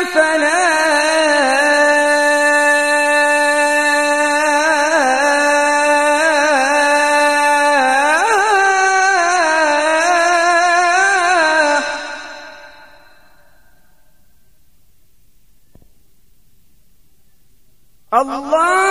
الفلاح الله